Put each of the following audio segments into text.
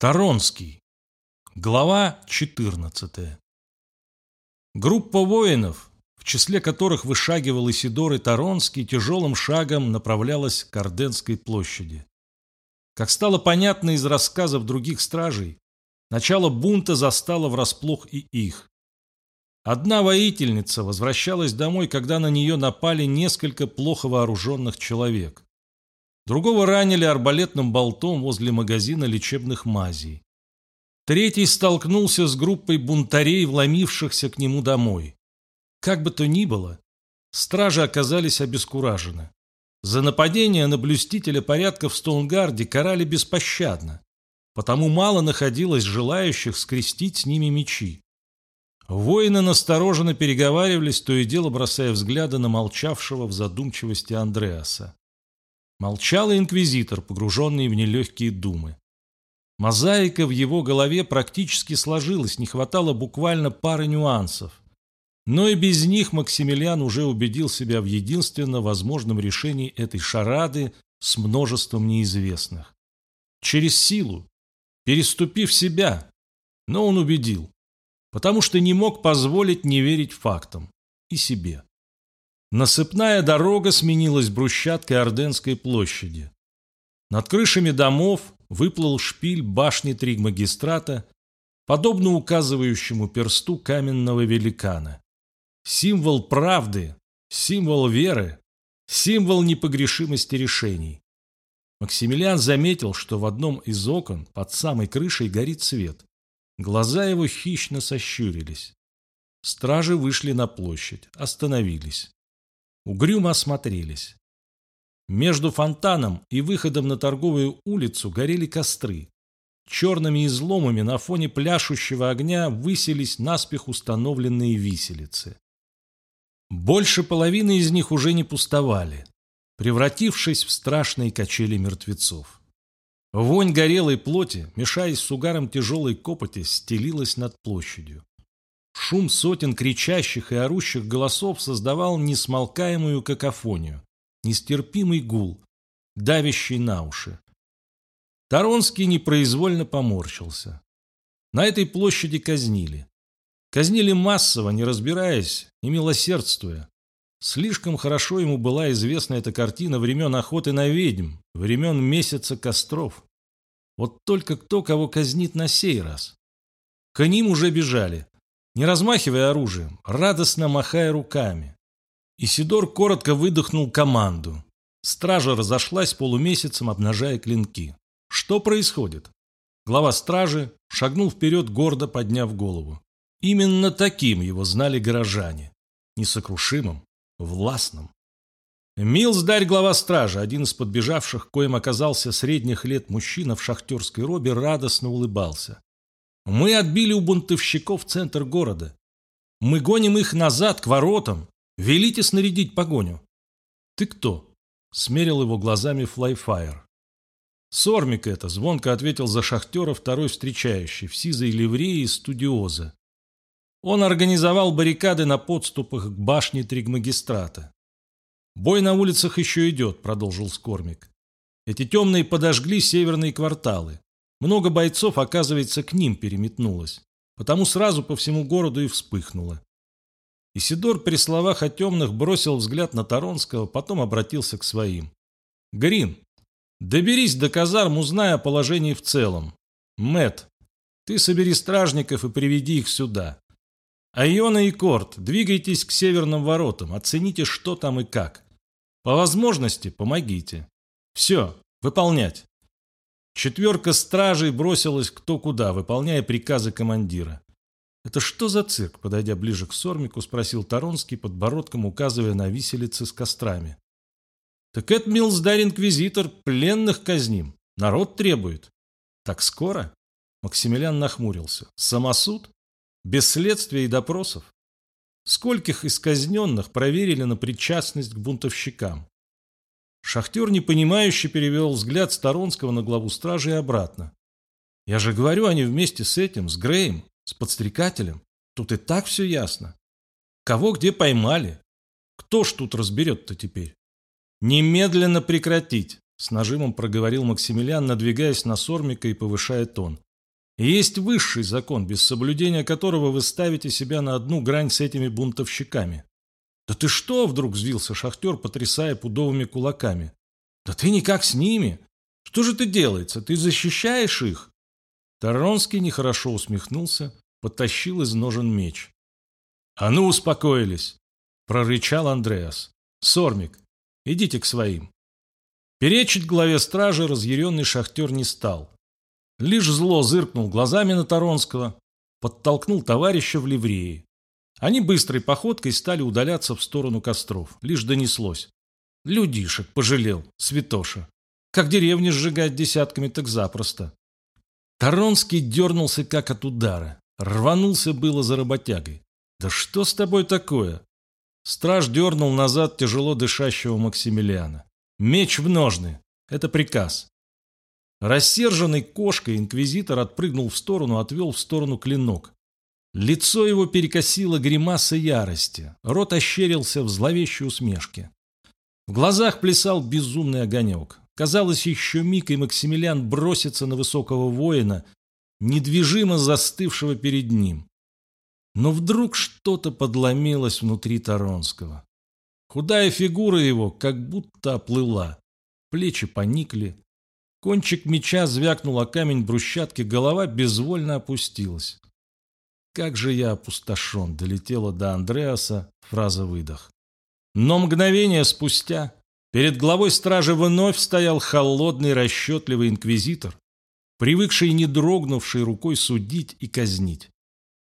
Таронский. Глава 14. Группа воинов, в числе которых вышагивал Исидор и Таронский, тяжелым шагом направлялась к Орденской площади. Как стало понятно из рассказов других стражей, начало бунта застало врасплох и их. Одна воительница возвращалась домой, когда на нее напали несколько плохо вооруженных человек. Другого ранили арбалетным болтом возле магазина лечебных мазей. Третий столкнулся с группой бунтарей, вломившихся к нему домой. Как бы то ни было, стражи оказались обескуражены. За нападение на блюстителя порядка в Стоунгарде карали беспощадно, потому мало находилось желающих скрестить с ними мечи. Воины настороженно переговаривались, то и дело бросая взгляды на молчавшего в задумчивости Андреаса. Молчал инквизитор, погруженный в нелегкие думы. Мозаика в его голове практически сложилась, не хватало буквально пары нюансов. Но и без них Максимилиан уже убедил себя в единственно возможном решении этой шарады с множеством неизвестных. Через силу, переступив себя, но он убедил, потому что не мог позволить не верить фактам и себе. Насыпная дорога сменилась брусчаткой Орденской площади. Над крышами домов выплыл шпиль башни Тригмагистрата, подобно указывающему персту каменного великана. Символ правды, символ веры, символ непогрешимости решений. Максимилиан заметил, что в одном из окон под самой крышей горит свет. Глаза его хищно сощурились. Стражи вышли на площадь, остановились. Угрюмо осмотрелись. Между фонтаном и выходом на торговую улицу горели костры. Черными изломами на фоне пляшущего огня высились наспех установленные виселицы. Больше половины из них уже не пустовали, превратившись в страшные качели мертвецов. Вонь горелой плоти, мешаясь с угаром тяжелой копоти, стелилась над площадью. Шум сотен кричащих и орущих голосов создавал несмолкаемую какофонию, нестерпимый гул, давящий на уши. Таронский непроизвольно поморщился. На этой площади казнили. Казнили массово, не разбираясь и милосердствуя. Слишком хорошо ему была известна эта картина времен охоты на ведьм, времен месяца костров. Вот только кто кого казнит на сей раз? К ним уже бежали не размахивая оружием, радостно махая руками. Исидор коротко выдохнул команду. Стража разошлась полумесяцем, обнажая клинки. Что происходит? Глава стражи шагнул вперед, гордо подняв голову. Именно таким его знали горожане. Несокрушимым, властным. Милздарь, глава стражи, один из подбежавших, коим оказался средних лет мужчина в шахтерской робе, радостно улыбался. Мы отбили у бунтовщиков центр города. Мы гоним их назад, к воротам. Велите снарядить погоню. Ты кто? Смерил его глазами Флайфайр. Сормик это, звонко ответил за шахтера второй встречающий, в сизой ливреи студиоза. Он организовал баррикады на подступах к башне Тригмагистрата. «Бой на улицах еще идет», — продолжил Скормик. «Эти темные подожгли северные кварталы. Много бойцов, оказывается, к ним переметнулось, потому сразу по всему городу и вспыхнуло. Исидор при словах о темных бросил взгляд на Таронского, потом обратился к своим. «Грин, доберись до казарм, узнай о положении в целом. Мэт, ты собери стражников и приведи их сюда. Айона и Корт, двигайтесь к северным воротам, оцените, что там и как. По возможности помогите. Все, выполнять». Четверка стражей бросилась кто куда, выполняя приказы командира. «Это что за цирк?» Подойдя ближе к Сормику, спросил Таронский, подбородком указывая на виселицы с кострами. «Так это Милздар-инквизитор, пленных казним. Народ требует». «Так скоро?» Максимилиан нахмурился. «Самосуд? Без следствия и допросов? Скольких из казненных проверили на причастность к бунтовщикам? Шахтер непонимающе перевел взгляд Сторонского на главу стражи и обратно. «Я же говорю, они вместе с этим, с Греем, с подстрекателем. Тут и так все ясно. Кого где поймали? Кто ж тут разберет-то теперь?» «Немедленно прекратить!» С нажимом проговорил Максимилиан, надвигаясь на Сормика и повышая тон. Есть высший закон, без соблюдения которого вы ставите себя на одну грань с этими бунтовщиками. «Да ты что?» – вдруг взвился шахтер, потрясая пудовыми кулаками. «Да ты никак с ними! Что же ты делается? Ты защищаешь их?» Таронский нехорошо усмехнулся, подтащил из ножен меч. «А ну, успокоились!» – прорычал Андреас. «Сормик, идите к своим». Перечить главе стражи разъяренный шахтер не стал. Лишь зло зыркнул глазами на Таронского, подтолкнул товарища в ливреи. Они быстрой походкой стали удаляться в сторону костров. Лишь донеслось. Людишек пожалел, святоша. Как деревни сжигать десятками, так запросто. Таронский дернулся как от удара. Рванулся было за работягой. «Да что с тобой такое?» Страж дернул назад тяжело дышащего Максимилиана. «Меч в ножны. Это приказ». Рассерженный кошкой инквизитор отпрыгнул в сторону, отвел в сторону клинок. Лицо его перекосило гримаса ярости, рот ощерился в зловещей усмешке. В глазах плясал безумный огонек. Казалось, еще миг, и Максимилиан бросится на высокого воина, недвижимо застывшего перед ним. Но вдруг что-то подломилось внутри Таронского. Худая фигура его как будто оплыла. Плечи поникли. Кончик меча звякнул о камень брусчатки, голова безвольно опустилась. «Как же я опустошен!» — долетела до Андреаса фраза-выдох. Но мгновение спустя перед главой стражи вновь стоял холодный расчетливый инквизитор, привыкший не дрогнувший рукой судить и казнить.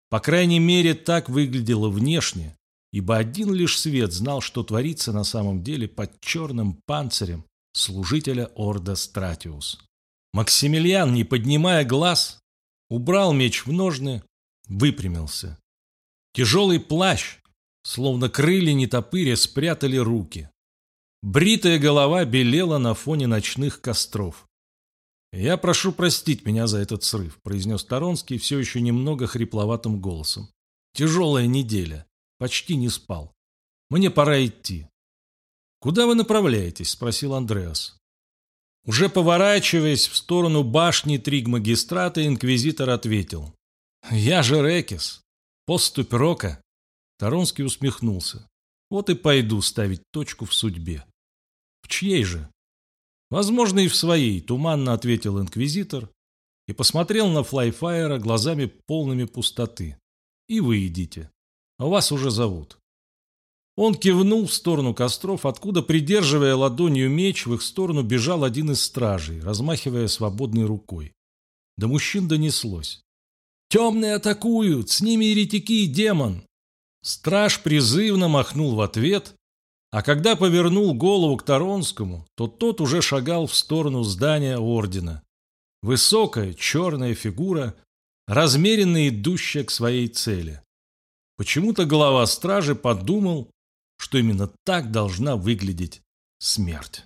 По крайней мере, так выглядело внешне, ибо один лишь свет знал, что творится на самом деле под черным панцирем служителя Орда Стратиус. Максимилиан, не поднимая глаз, убрал меч в ножны, выпрямился. Тяжелый плащ, словно крылья нетопыря, спрятали руки. Бритая голова белела на фоне ночных костров. «Я прошу простить меня за этот срыв», – произнес Таронский все еще немного хрипловатым голосом. «Тяжелая неделя. Почти не спал. Мне пора идти». «Куда вы направляетесь?» – спросил Андреас. Уже поворачиваясь в сторону башни Тригмагистрата, инквизитор ответил. «Я же Рекис. Поступь Рока». Таронский усмехнулся. «Вот и пойду ставить точку в судьбе». «В чьей же?» «Возможно, и в своей», — туманно ответил инквизитор и посмотрел на Флайфайера глазами полными пустоты. «И вы идите. Вас уже зовут». Он кивнул в сторону костров, откуда, придерживая ладонью меч, в их сторону бежал один из стражей, размахивая свободной рукой. До мужчин донеслось. «Темные атакуют! С ними еретики и демон!» Страж призывно махнул в ответ, а когда повернул голову к Таронскому, то тот уже шагал в сторону здания ордена. Высокая черная фигура, размеренно идущая к своей цели. Почему-то глава стражи подумал, что именно так должна выглядеть смерть.